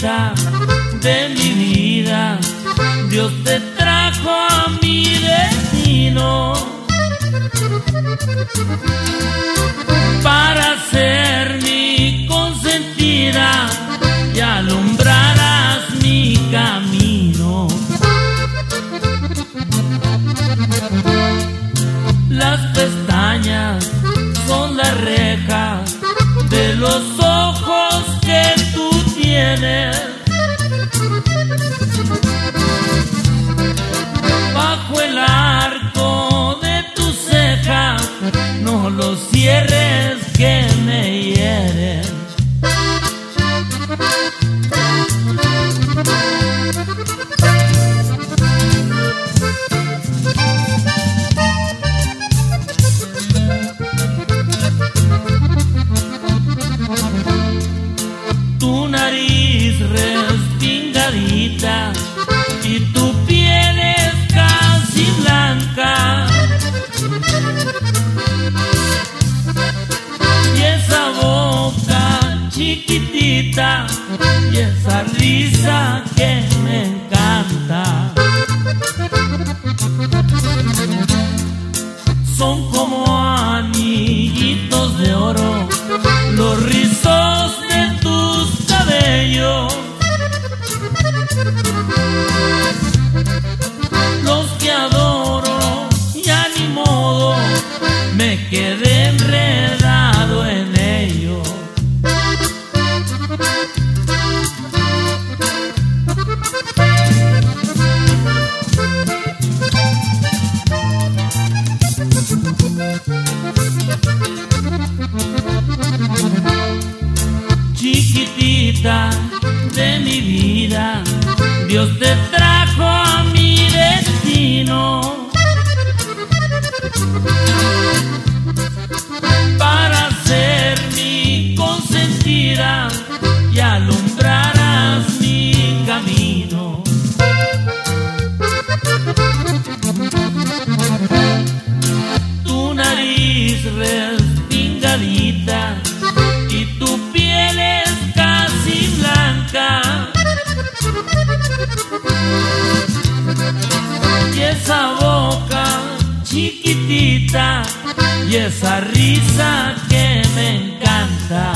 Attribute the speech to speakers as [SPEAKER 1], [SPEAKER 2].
[SPEAKER 1] de mi vida, Dios te trajo a mi destino para ser mi consentida y alumbrarás mi camino. Las pestañas son las rejas de los ojos que tú tienes. Y tu piel es casi blanca. Y esa boca chiquitita y esa risa que me encanta. Son como anillitos de oro los rizos chiquitita de mi vida, Dios te trajo y esa risa que me encanta.